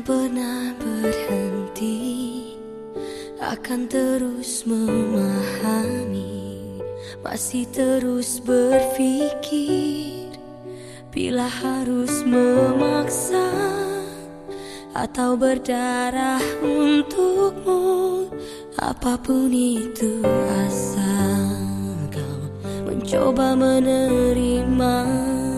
pernah berhenti Akan terus memahami Masih terus berpikir Bila harus memaksa Atau berdarah untukmu Apa pun itu asal kau mencoba menerimaku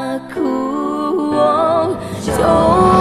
就